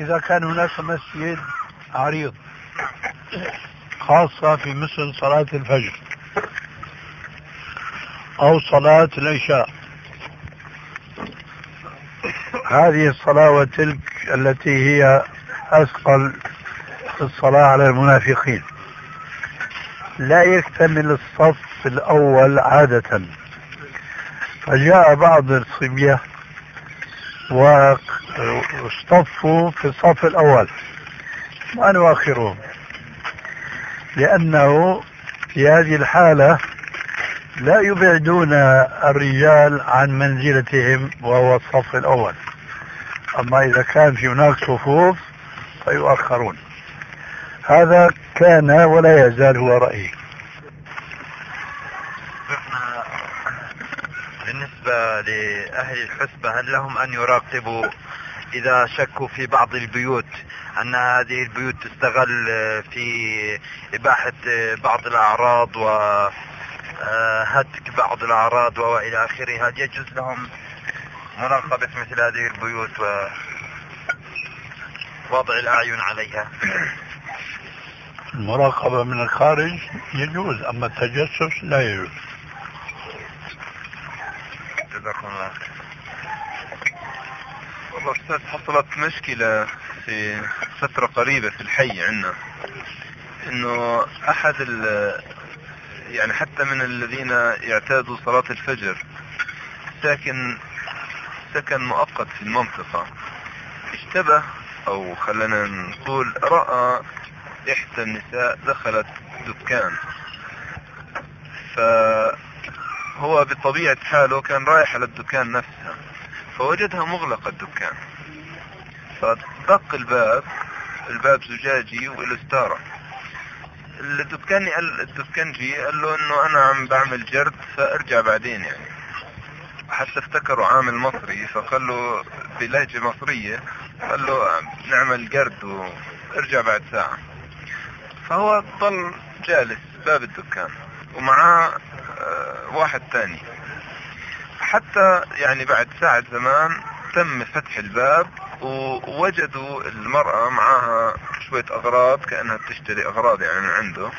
إذا كان هناك مسجد عريض خاصة في مثل صلاة الفجر أو صلاة العشاء. هذه الصلاة وتلك التي هي أثقل الصلاة على المنافقين. لا يكتمل الصف الأول عادة. فجاء بعض الصبية واصطفوا في الصف الأول. ما نؤخرهم لأنه في هذه الحالة لا يبعدون الرجال عن منزلتهم وهو الصف الأول. أما إذا كان في هناك صفوف فيؤخرون. هذا كان ولا يزال هو رأيي. بالنسبة لأهل الحسبة هل لهم أن يراقبوا إذا شكوا في بعض البيوت أن هذه البيوت تستغل في إباحة بعض الأعراض وهتك بعض الأعراض وإلى آخره هل يجوز لهم مراقبة مثل هذه البيوت ووضع الأعين عليها؟ المراقبة من الخارج يجوز أما التجسس لا يجوز. جزاكم الله والله أستاذ حصلت مشكلة في فترة قريبة في الحي عندنا. إنه أحد ال يعني حتى من الذين يعتادوا صلاة الفجر ساكن سكن مؤقت في المنطقة. اشتبه أو خلينا نقول رأى إحدى النساء دخلت دكان. فهو بطبيعة حاله كان رايح على الدكان نفسها فوجدها مغلقة الدكان. فدق الباب الباب زجاجي والستارة الدكاني قال الدكانجي قال له إنه أنا عم بعمل جرد فأرجع بعدين يعني. حتى افتكروا عامل مصري فقال له بلهجة مصرية قال له نعمل جرد وارجع بعد ساعة. فهو ضل جالس باب الدكان ومعاه آه، واحد تاني. حتى يعني بعد ساعة زمان تم فتح الباب ووجدوا المرأة معها شوية أغراض كأنها بتشتري أغراض يعني من عنده.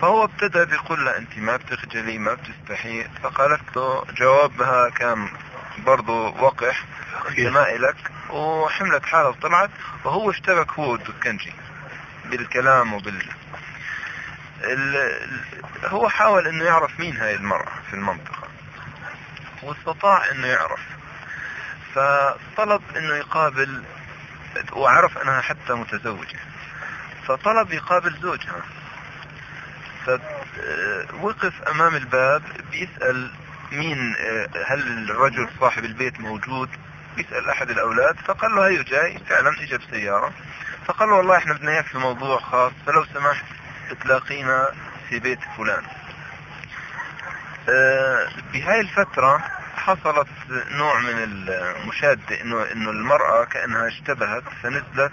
فهو ابتدى بيقول لها أنت ما بتخجلي ما بتستحي. فقالت له جوابها كان برضو وقح ما إلك. وحملت حالة وطلعت. وهو اشتبك هو والدكنجي بالكلام وبال ال... هو حاول إنه يعرف مين هاي المرأة في المنطقة. واستطاع إنه يعرف. فطلب إنه يقابل وعرف أنها حتى متزوجة. فطلب يقابل زوجها. فوقف أمام الباب بيسأل مين هل الرجل صاحب البيت موجود؟ بيسأل أحد الأولاد. فقال له هيو جاي. فعلا اجى بسيارة فقال له والله إحنا بدنا إياك في موضوع خاص. فلو سمحت تلاقينا في بيت فلان. بهاي الفترة حصلت نوع من المشادة انه إنه المرأة كأنها اشتبهت فنزلت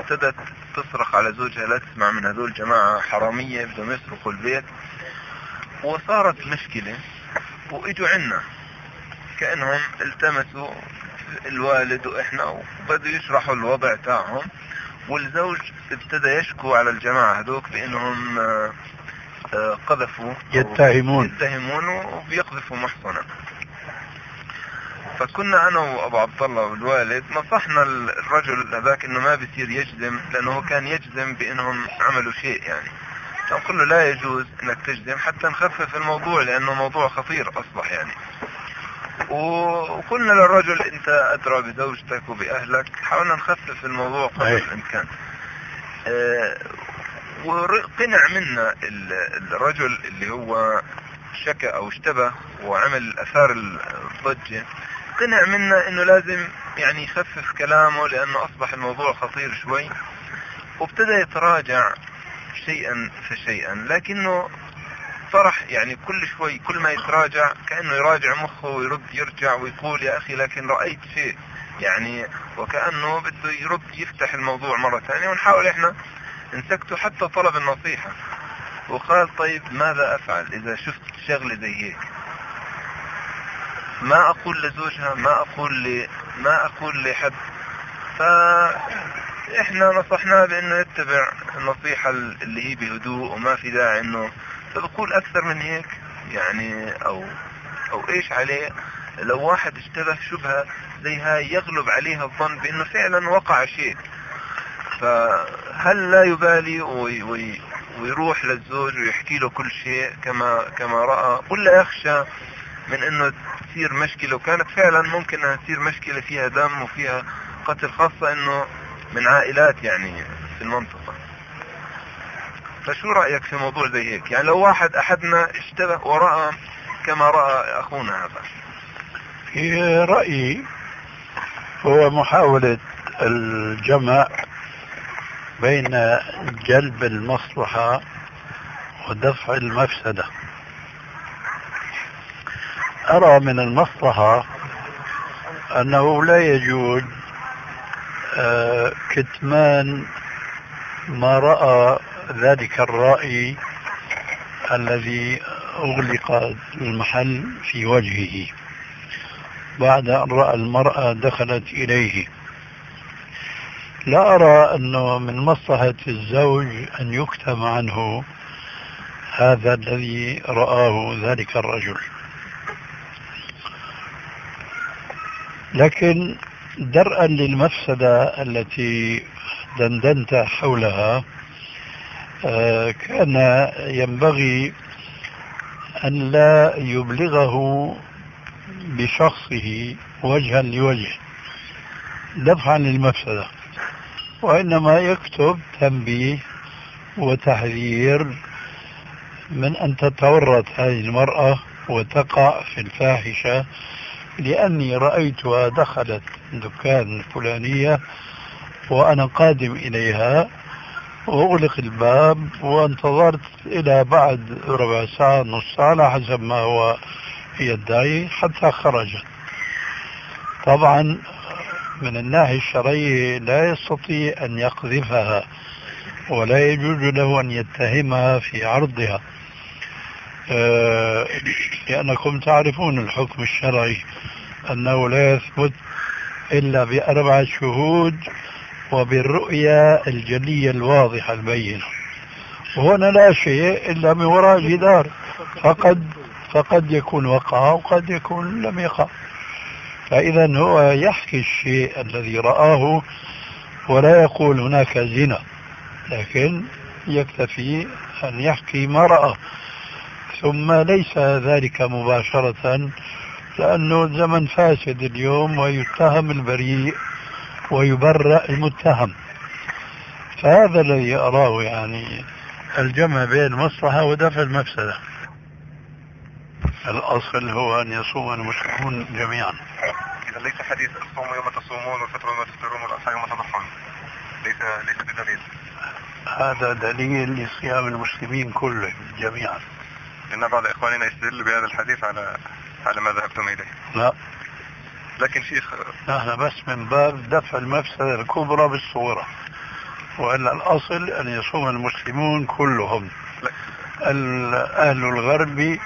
ابتدت تصرخ على زوجها لا تسمع من هذول جماعة حرامية بدهم يسرقوا البيت. وصارت مشكلة وإجوا عنا. كأنهم التمسوا الوالد وإحنا وبدوا يشرحوا الوضع تاعهم. والزوج ابتدى يشكو على الجماعة هذوك بإنهم آه، آه، قذفوا يتهمون. يتهمون وبيقذفوا محصنة. فكنا أنا وأبو عبد الله والوالد نصحنا الرجل هذاك إنه ما بيصير يجزم لأنه كان يجزم بإنهم عملوا شيء يعني. نقول له لا يجوز إنك تجزم حتى نخفف الموضوع لأنه موضوع خطير أصبح يعني. وقلنا للرجل أنت أدرى بزوجتك وبأهلك حاولنا نخفف الموضوع قدر الإمكان. آه وقنع منا الرجل اللي هو شكى أو اشتبه وعمل أثار الضجة قنع منا إنه لازم يعني يخفف كلامه لأنه أصبح الموضوع خطير شوي وابتدى يتراجع شيئا فشيئا لكنه فرح يعني كل شوي كل ما يتراجع كأنه يراجع مخه ويرد يرجع ويقول يا أخي لكن رأيت شيء يعني وكأنه بده يرد يفتح الموضوع مرة ثانية ونحاول إحنا نسكته حتى طلب النصيحة. وقال طيب ماذا أفعل إذا شفت شغلة زي هيك؟ ما أقول لزوجها ما أقول ل... ما أقول لحد ف إحنا نصحناه بإنه يتبع النصيحة اللي هي بهدوء وما في داعي إنه فبقول أكثر من هيك يعني أو أو إيش عليه. لو واحد اشتبه شبهة زي هاي يغلب عليها الظن بإنه فعلا وقع شيء. فهل لا يبالي وي وي ويروح للزوج ويحكي له كل شيء كما كما رأى؟ ولا يخشى من إنه تصير مشكلة وكانت فعلا ممكن إنها تصير مشكلة فيها دم وفيها قتل خاصة إنه من عائلات يعني في المنطقة. فشو رأيك في موضوع زي هيك؟ يعني لو واحد أحدنا اشتبه ورأى كما رأى أخونا هذا. في رأيي هو محاولة الجمع بين جلب المصلحة ودفع المفسدة. أرى من المصلحة أنه لا يجوز آه، كتمان ما رأى ذلك الرأي الذي أغلق المحل في وجهه بعد أن رأى المرأة دخلت إليه. لا أرى أنه من مصلحة الزوج أن يكتم عنه هذا الذي رآه ذلك الرجل. لكن درءا للمفسدة التي دندنت حولها آه، كان ينبغي أن لا يبلغه بشخصه وجها لوجه. دفعا للمفسدة. وإنما يكتب تنبيه وتحذير من أن تتورط هذه المرأة وتقع في الفاحشة لأني رأيتها دخلت دكان فلانية وأنا قادم إليها وأغلق الباب وانتظرت إلى بعد ربع ساعة نص ساعة على حسب ما هو يدعي حتى خرجت. طبعا من الناحية الشرعية لا يستطيع أن يقذفها ولا يجوز له أن يتهمها في عرضها. آه، لأنكم تعرفون الحكم الشرعي أنه لا يثبت إلا بأربعة شهود وبالرؤية الجلية الواضحة البينة. وهنا لا شيء إلا من وراء جدار. فقد فقد يكون وقع وقد يكون لم يقع. فإذا هو يحكي الشيء الذي رآه ولا يقول هناك زنا لكن يكتفي أن يحكي ما رأى ثم ليس ذلك مباشرة لأنه الزمن فاسد اليوم ويتهم البريء ويبرأ المتهم. فهذا الذي أراه يعني الجمع بين المصلحة ودفع المفسدة. الأصل هو أن يصوم المسلمون جميعا. إذا ليس حديث الصوم يوم تصومون والفطر يوم تفطرون والأضحى يوم تضحون. ليس ليس بدليل. هذا دليل لصيام المسلمين كلهم جميعا. لأن بعض إخواننا يستدل بهذا الحديث على على ما ذهبتم إليه. لا. لكن شيخ نحن بس من باب دفع المفسدة الكبرى بالصورة. وإلا الأصل أن يصوم المسلمون كلهم. أهل الغرب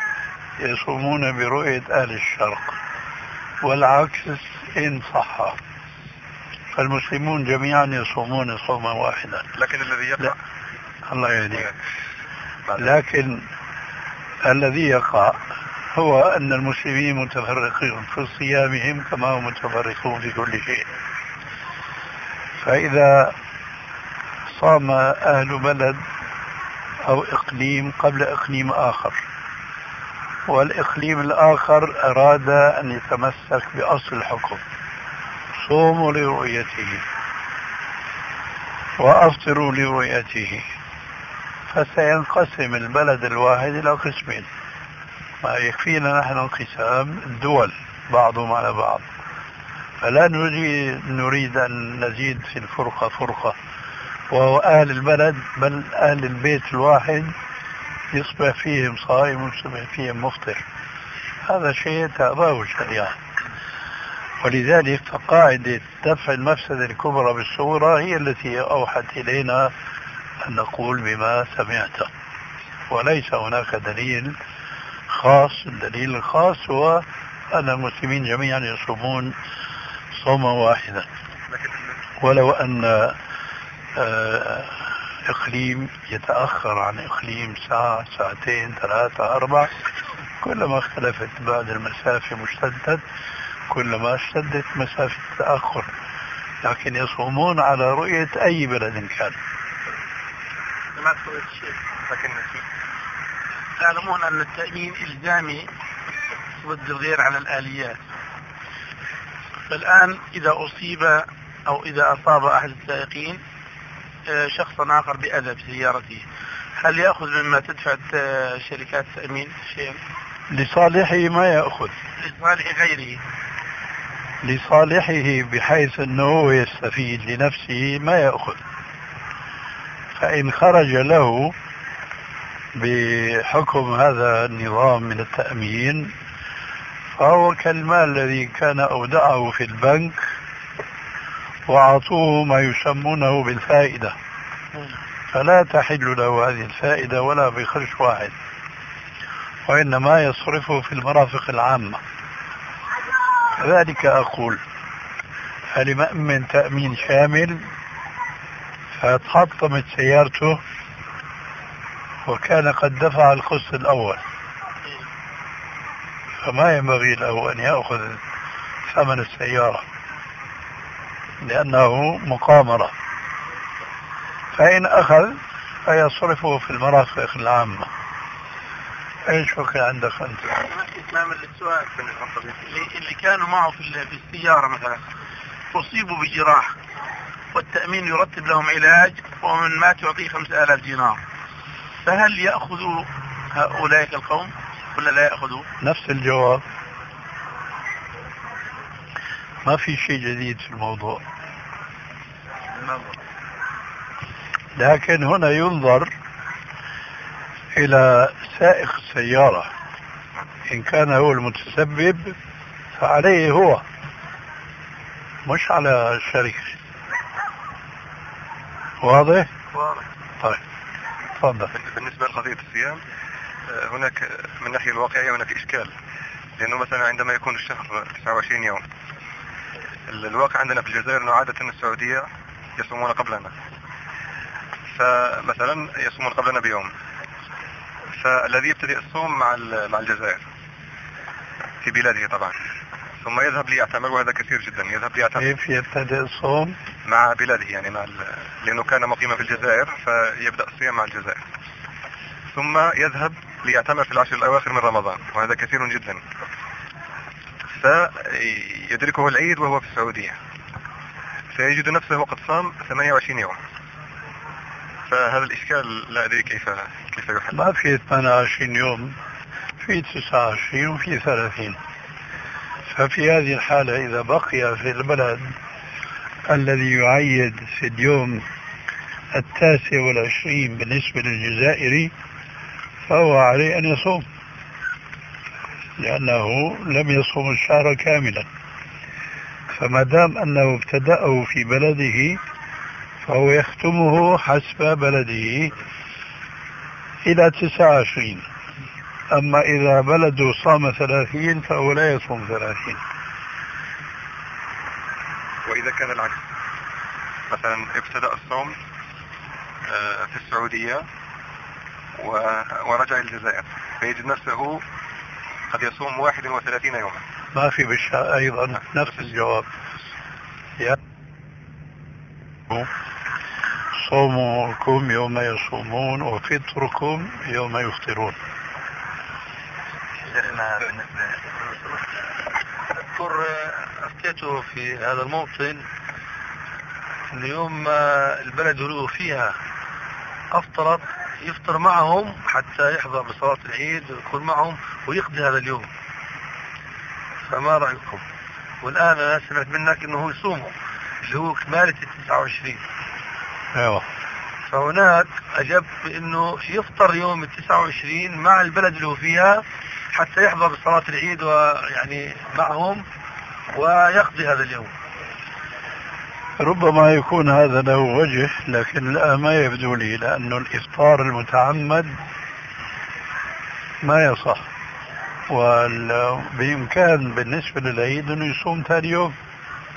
يصومون برؤية أهل الشرق والعكس إن صح. فالمسلمون جميعا يصومون صوما واحدا. لكن الذي يقع؟ الله يهديك. لكن الذي يقع هو أن المسلمين متفرقون في صيامهم كما هم متفرقون في كل شيء. فإذا صام أهل بلد أو إقليم قبل إقليم آخر والإقليم الآخر أراد أن يتمسك بأصل الحكم. صوموا لرؤيته. وأفطروا لرؤيته. فسينقسم البلد الواحد إلى قسمين. ما يكفينا نحن انقسام الدول بعضهم على بعض. فلا نريد, نريد أن نزيد في الفرقة فرقة. وهو أهل البلد بل أهل البيت الواحد. يصبح فيهم صائم ويصبح فيهم مفطر. هذا شيء تأباه الشريعة. ولذلك فقاعدة دفع المفسدة الكبرى بالصورة هي التي أوحت إلينا أن نقول بما سمعت. وليس هناك دليل خاص. الدليل الخاص هو أن المسلمين جميعا يصومون صوما واحدا. ولو أن آه، إقليم يتأخر عن إقليم ساعة ساعتين ثلاثة أربع. كلما اختلفت بعد المسافة مشتدة كلما اشتدت مسافة التأخر لكن يصومون على رؤية أي بلد كان. لكن تعلمون أن التأمين إلزامي ضد الغير على الآليات. فالآن إذا أصيب أو إذا أصاب أحد السائقين شخصا آخر بأذى بسيارته هل يأخذ مما تدفع شركات التأمين شيئا؟ لصالحه ما يأخذ. لصالح غيره. لصالحه بحيث أنه يستفيد لنفسه ما يأخذ. فإن خرج له بحكم هذا النظام من التأمين فهو كالمال الذي كان أودعه في البنك وأعطوه ما يسمونه بالفائدة. فلا تحل له هذه الفائدة ولا بخرج واحد. وإنما يصرفه في المرافق العامة. كذلك أقول فلمأمن تأمين شامل فتحطمت سيارته وكان قد دفع القسط الأول. فما ينبغي له أن يأخذ ثمن السيارة. لأنه مقامرة. فإن أخذ فيصرفه في المرافق العامة. إيش فكر عندك أنت؟ للسؤال اللي, اللي كانوا معه في في السيارة مثلا اصيبوا بجراح والتأمين يرتب لهم علاج ومن مات يعطيه 5000 دينار. فهل ياخذوا هؤلاء القوم ولا لا ياخذوا؟ نفس الجواب. ما في شيء جديد في الموضوع. لكن هنا ينظر إلى سائق السيارة. إن كان هو المتسبب فعليه هو مش على الشركة واضح؟ واضح. طيب. تفضل. بالنسبة لقضية الصيام هناك من الناحية الواقعية هناك إشكال. لأنه مثلا عندما يكون الشهر 29 يوم الواقع عندنا في الجزائر أنه عادة السعودية يصومون قبلنا. فمثلا يصومون قبلنا بيوم. فالذي يبتدئ الصوم مع مع الجزائر. في بلاده طبعا. ثم يذهب ليعتمر وهذا كثير جدا. يذهب ليعتمر. كيف يبتدئ الصوم؟ مع بلاده يعني مع لأنه كان مقيما في الجزائر فيبدأ الصيام مع الجزائر. ثم يذهب ليعتمر في العشر الأواخر من رمضان وهذا كثير جدا. فيدركه العيد وهو في السعودية. فيجد نفسه وقد صام 28 يوم. فهذا الإشكال لا أدري كيف كيف يحل. ما في 28 يوم في 29 وفي 30 ففي هذه الحالة إذا بقي في البلد الذي يعيد في اليوم التاسع والعشرين بالنسبة للجزائري فهو عليه أن يصوم. لأنه لم يصوم الشهر كاملا. فما دام أنه ابتدأه في بلده فهو يختمه حسب بلده إلى تسعة وعشرين أما إذا بلده صام ثلاثين فهو لا يصوم ثلاثين. وإذا كان العكس. مثلا ابتدأ الصوم آه، في السعودية ورجع الجزائر. فيجد نفسه قد يصوم 31 يوما. ما في بالشاء أيضا نفس الجواب. يا صومكم يوم يصومون وفطركم يوم يفطرون. شيخنا بالنسبة أذكر أفتيته في هذا الموطن أن يوم البلد له فيها أفطرت يفطر معهم حتى يحضر بصلاة العيد ويكون معهم ويقضي هذا اليوم. فما رأيكم؟ والآن أنا سمعت منك أنه يصوموا اللي هو كمالة ال 29 أيوه. فهناك اجبت بانه يفطر يوم ال 29 مع البلد اللي هو فيها حتى يحضر صلاة العيد ويعني معهم ويقضي هذا اليوم. ربما يكون هذا له وجه لكن لا ما يبدو لي لأنه الإفطار المتعمد ما يصح. وبإمكان بالنسبة للعيد أنه يصوم ثاني يوم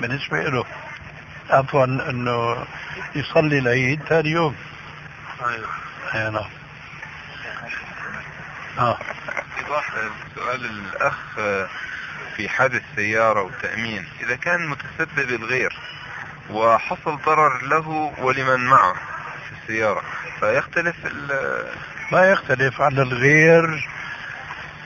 بالنسبة له. عفوا إنه يصلي العيد ثاني يوم. أيوه. أي نعم. آه. إيضاح سؤال الأخ في حادث سيارة وتأمين. إذا كان متسبب الغير وحصل ضرر له ولمن معه في السيارة. فيختلف ال- ما يختلف عن الغير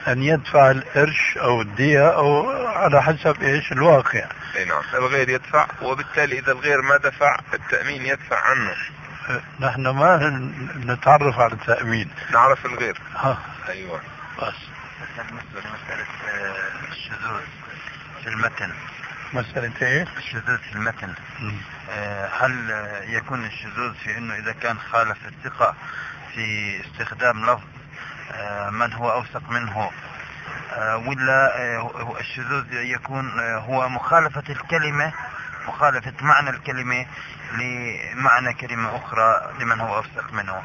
أن يدفع القرش أو الدية أو على حسب إيش الواقع. أي نعم الغير يدفع وبالتالي إذا الغير ما دفع التأمين يدفع عنه. نحن ما نتعرف على التأمين. نعرف الغير. ها. أيوة. بس. بالنسبة لمسألة آه، الشذوذ في المتن. مسألة إيه؟ الشذوذ في المتن. آه، هل يكون الشذوذ في إنه إذا كان خالف الثقة في استخدام لفظ آه، من هو أوثق منه آه، ولا آه، الشذوذ يكون آه، هو مخالفة الكلمة مخالفة معنى الكلمة لمعنى كلمة أخرى لمن هو أوثق منه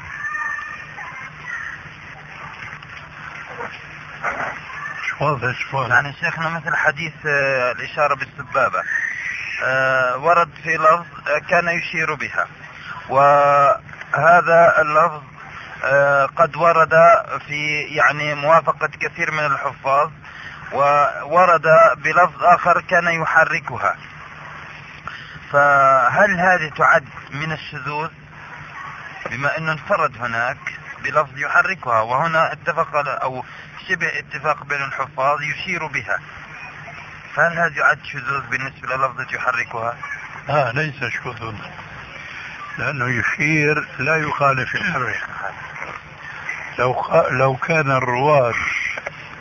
واضح واضح يعني شيخنا مثل حديث آه، الإشارة بالسبابة. آه، ورد في لفظ آه، كان يشير بها. وهذا اللفظ قد ورد في يعني موافقة كثير من الحفاظ. وورد بلفظ آخر كان يحركها. فهل هذه تعد من الشذوذ؟ بما أنه انفرد هناك بلفظ يحركها. وهنا اتفق أو شبه اتفاق بين الحفاظ يشير بها فهل هذا يعد شذوذ بالنسبة للفظة يحركها؟ لا ليس شذوذا لأنه يشير لا يخالف يحرك لو. لو كان الرواة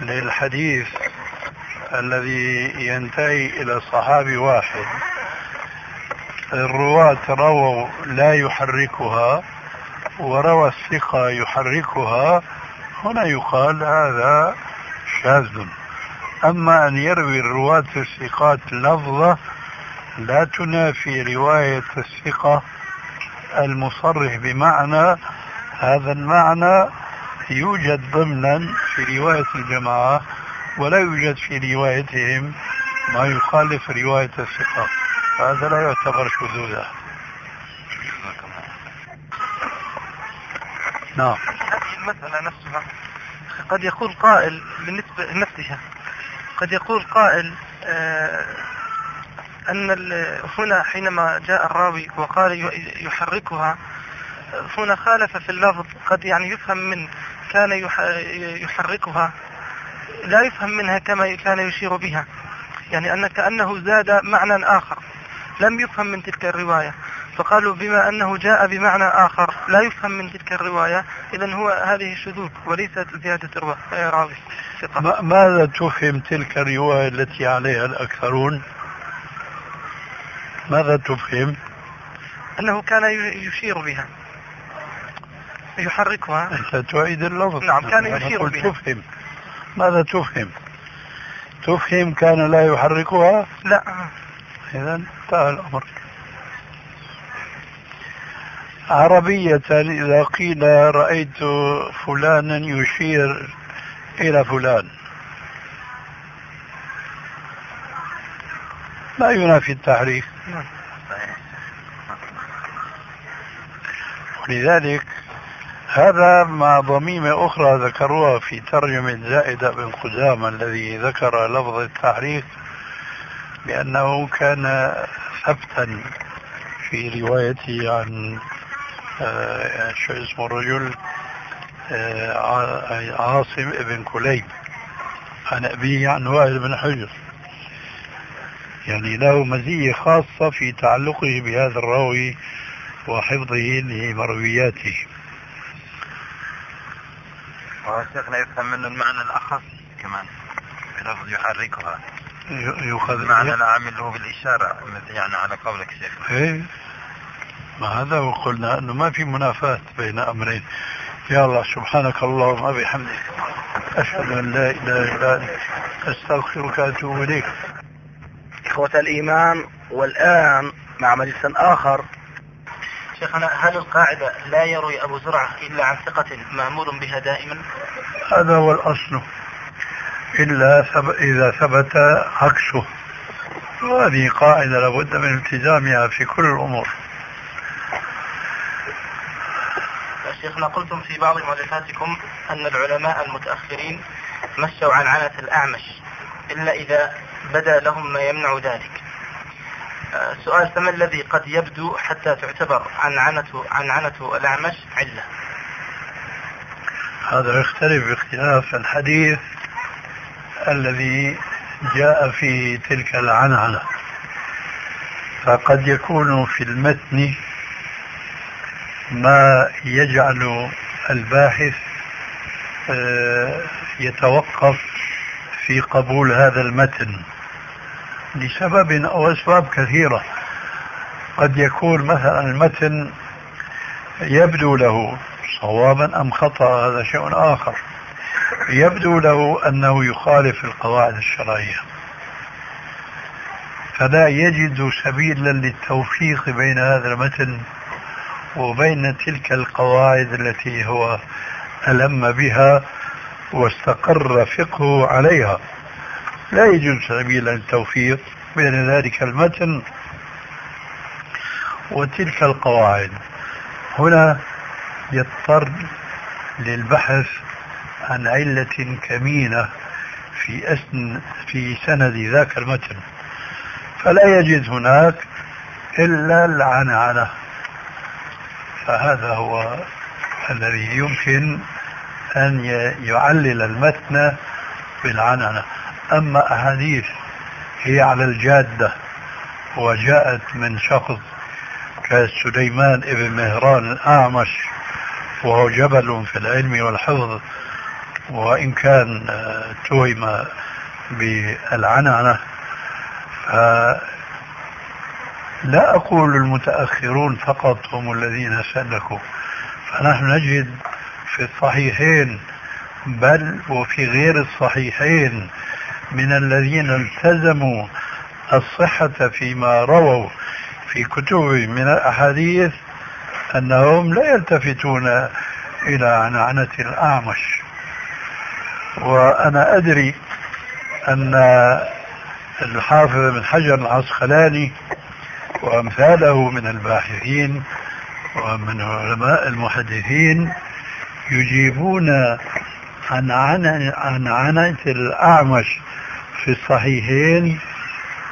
للحديث الذي ينتهي إلى صحابي واحد الرواة رووا لا يحركها وروى الثقة يحركها هنا يقال هذا شاذ. أما أن يروي الرواة الثقات لفظة لا تنافي رواية الثقة المصرح بمعنى هذا المعنى يوجد ضمنا في رواية الجماعة ولا يوجد في روايتهم ما يخالف رواية الثقة. هذا لا يعتبر شذوذا. نعم. المسألة نفسها. قد يقول قائل بالنسبة لنفسها. قد يقول قائل آه، أن هنا حينما جاء الراوي وقال يحركها هنا خالف في اللفظ قد يعني يفهم من كان يح- يحركها. لا يفهم منها كما كان يشير بها. يعني أن كأنه زاد معنى آخر. لم يفهم من تلك الرواية. فقالوا بما أنه جاء بمعنى آخر لا يفهم من تلك الرواية. إذا هو هذه شذوذ وليست زيادة راوي ثقة. ماذا تفهم تلك الرواية التي عليها الأكثرون؟ ماذا تفهم؟ أنه كان يشير بها يحركها. أنت تعيد اللفظ. نعم، كان يشير بها. تفهم. ماذا تفهم؟ تفهم كان لا يحركها؟ لا. إذا انتهى الأمر. عربية إذا قيل رأيت فلانا يشير إلى فلان لا ينافي التحريك نعم. ولذلك هذا مع ضميمة أخرى ذكروها في ترجمة زائدة بن قدامة الذي ذكر لفظ التحريك بأنه كان ثبتا في روايته عن شو اسمه الرجل عاصم بن كليب عن أبيه عن وائل بن حجر. يعني له مزية خاصة في تعلقه بهذا الراوي وحفظه لمروياته وشيخنا يفهم منه المعنى الأخص كمان بلفظ يحركها يؤخذ المعنى العام اللي هو بالإشارة يعني على قولك شيخنا إيه ما هذا وقلنا أنه ما في منافاة بين أمرين. يا الله سبحانك اللهم وبحمدك. أشهد أن لا إله إلا أنت. أستغفرك وأتوب إليك. إخوة الإيمان والآن مع مجلس آخر. شيخنا هل القاعدة لا يروي أبو زرعة إلا عن ثقة مأمور بها دائما؟ هذا هو الأصل. إلا ثب- إذا ثبت عكسه. وهذه قاعدة لابد من التزامها في كل الأمور. شيخنا قلتم في بعض مؤلفاتكم أن العلماء المتأخرين مشوا عن عنة الأعمش إلا إذا بدا لهم ما يمنع ذلك. آه، سؤال فما الذي قد يبدو حتى تعتبر عن عنة عن عنة الأعمش علة؟ هذا يختلف باختلاف الحديث الذي جاء في تلك العنعنة. فقد يكون في المتن ما يجعل الباحث آه، يتوقف في قبول هذا المتن لسبب أو أسباب كثيرة. قد يكون مثلا المتن يبدو له صوابا أم خطأ هذا شيء آخر. يبدو له أنه يخالف القواعد الشرعية. فلا يجد سبيلا للتوفيق بين هذا المتن وبين تلك القواعد التي هو ألم بها واستقر فقهه عليها. لا يجوز سبيل التوفيق بين ذلك المتن وتلك القواعد. هنا يضطر للبحث عن علة كمينة في أسن في سند ذاك المتن. فلا يجد هناك إلا العنعنة. فهذا هو الذي يمكن أن يعلل المتن بالعنعنة. أما أحاديث هي على الجادة وجاءت من شخص كسليمان ابن مهران الأعمش وهو جبل في العلم والحفظ وإن كان توهم بالعنعنة لا أقول المتأخرون فقط هم الذين سلكوا فنحن نجد في الصحيحين بل وفي غير الصحيحين من الذين التزموا الصحة فيما رووا في كتبهم من الأحاديث أنهم لا يلتفتون إلى عنعنة الأعمش. وأنا أدري أن الحافظ بن حجر العسقلاني وأمثاله من الباحثين ومن علماء المحدثين يجيبون عن عن عنة الأعمش في الصحيحين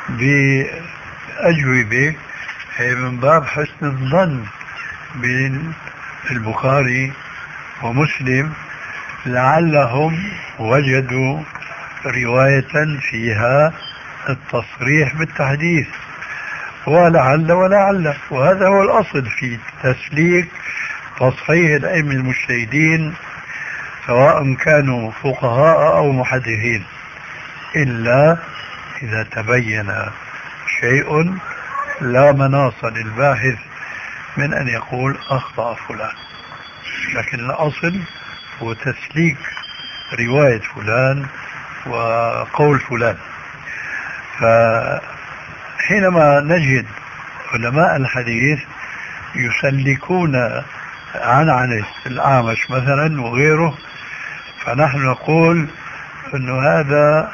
بأجوبة من باب حسن الظن بين البخاري ومسلم لعلهم وجدوا رواية فيها التصريح بالتحديث. ولعل ولعل. وهذا هو الأصل في تسليك تصحيح الأئمة المجتهدين سواء كانوا فقهاء أو محدثين إلا إذا تبين شيء لا مناص للباحث من أن يقول أخطأ فلان. لكن الأصل هو تسليك رواية فلان وقول فلان. فحينما نجد علماء الحديث يسلكون عن عن الأعمش مثلا وغيره فنحن نقول أن هذا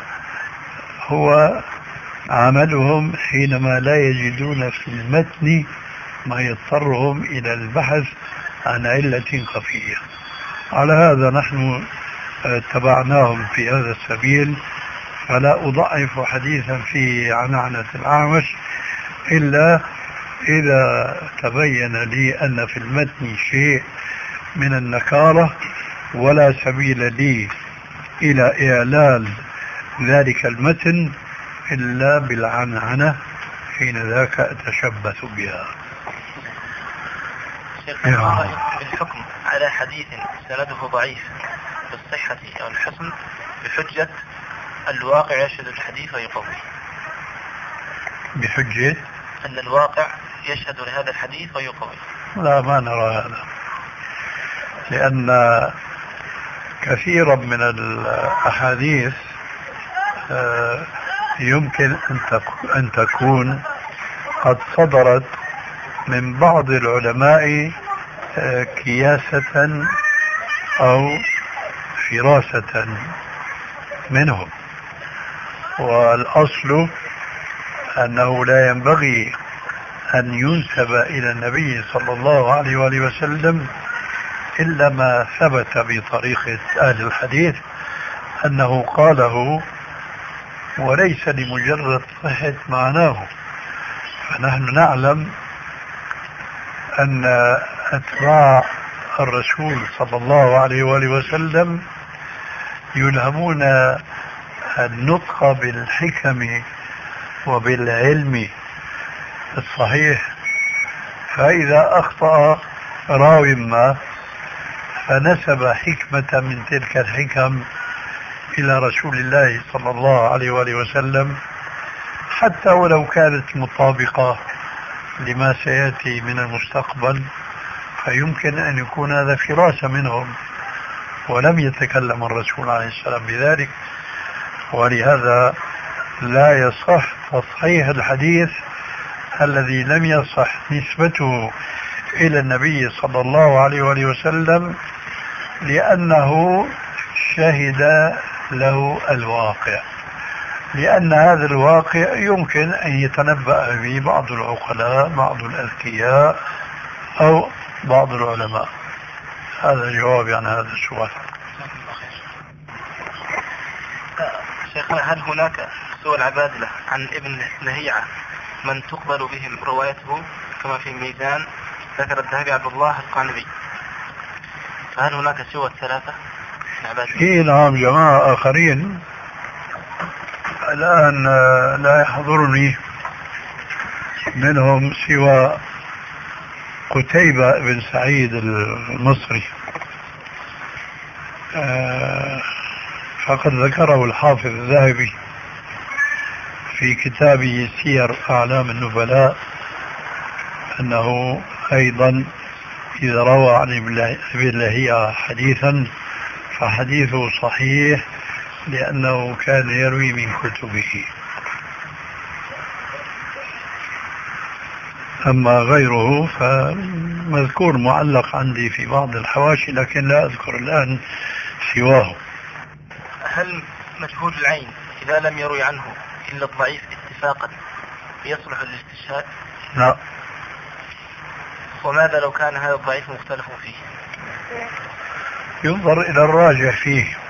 هو عملهم حينما لا يجدون في المتن ما يضطرهم إلى البحث عن علة خفية. على هذا نحن اتبعناهم في هذا السبيل. فلا أضعف حديثا في عنعنة الأعمش إلا إذا تبين لي أن في المتن شيء من النكارة ولا سبيل لي إلى إعلان ذلك المتن إلا بالعنعنة حين ذاك أتشبث بها شيخ. بالحكم على حديث سنده ضعيف بالصحة أو الحسن بحجة الواقع يشهد الحديث ويقوي بحجة؟ أن الواقع يشهد لهذا الحديث ويقوي لا ما نرى هذا. لأن كثيرا من الأحاديث آه، يمكن أن تكون قد صدرت من بعض العلماء آه، كياسة أو فراسة منهم. والأصل أنه لا ينبغي أن ينسب إلى النبي صلى الله عليه وآله وسلم إلا ما ثبت بطريقة أهل الحديث أنه قاله وليس لمجرد صحة معناه. فنحن نعلم أن أتباع الرسول صلى الله عليه وآله وسلم يلهمون النطق بالحكم وبالعلم الصحيح. فإذا أخطأ راو ما فنسب حكمة من تلك الحكم إلى رسول الله صلى الله عليه وآله وسلم حتى ولو كانت مطابقة لما سيأتي من المستقبل فيمكن أن يكون هذا فراسة منهم ولم يتكلم الرسول عليه السلام بذلك. ولهذا لا يصح تصحيح الحديث الذي لم يصح نسبته إلى النبي صلى الله عليه وآله وسلم لأنه شهد له الواقع. لأن هذا الواقع يمكن أن يتنبأ به بعض العقلاء بعض الأذكياء أو بعض العلماء. هذا جوابي عن هذا السؤال. شيخنا هل هناك سوى العبادلة عن ابن لهيعة من تقبل بهم روايته كما في ميزان؟ ذكر الذهبي عبد الله القعنبي. فهل هناك سوى الثلاثة؟ في نعم جماعة آخرين الآن لا يحضرني منهم سوى قتيبة بن سعيد المصري. آه، فقد ذكره الحافظ الذهبي في كتابه سير أعلام النبلاء أنه أيضا إذا روى عن ابن لهيعة حديثا فحديثه صحيح لأنه كان يروي من كتبه. أما غيره فمذكور معلق عندي في بعض الحواشي لكن لا أذكر الآن سواه. هل مجهول العين إذا لم يروي عنه إلا الضعيف اتفاقا يصلح للاستشهاد؟ لا وماذا لو كان هذا الضعيف مختلف فيه؟ ينظر إلى الراجح فيه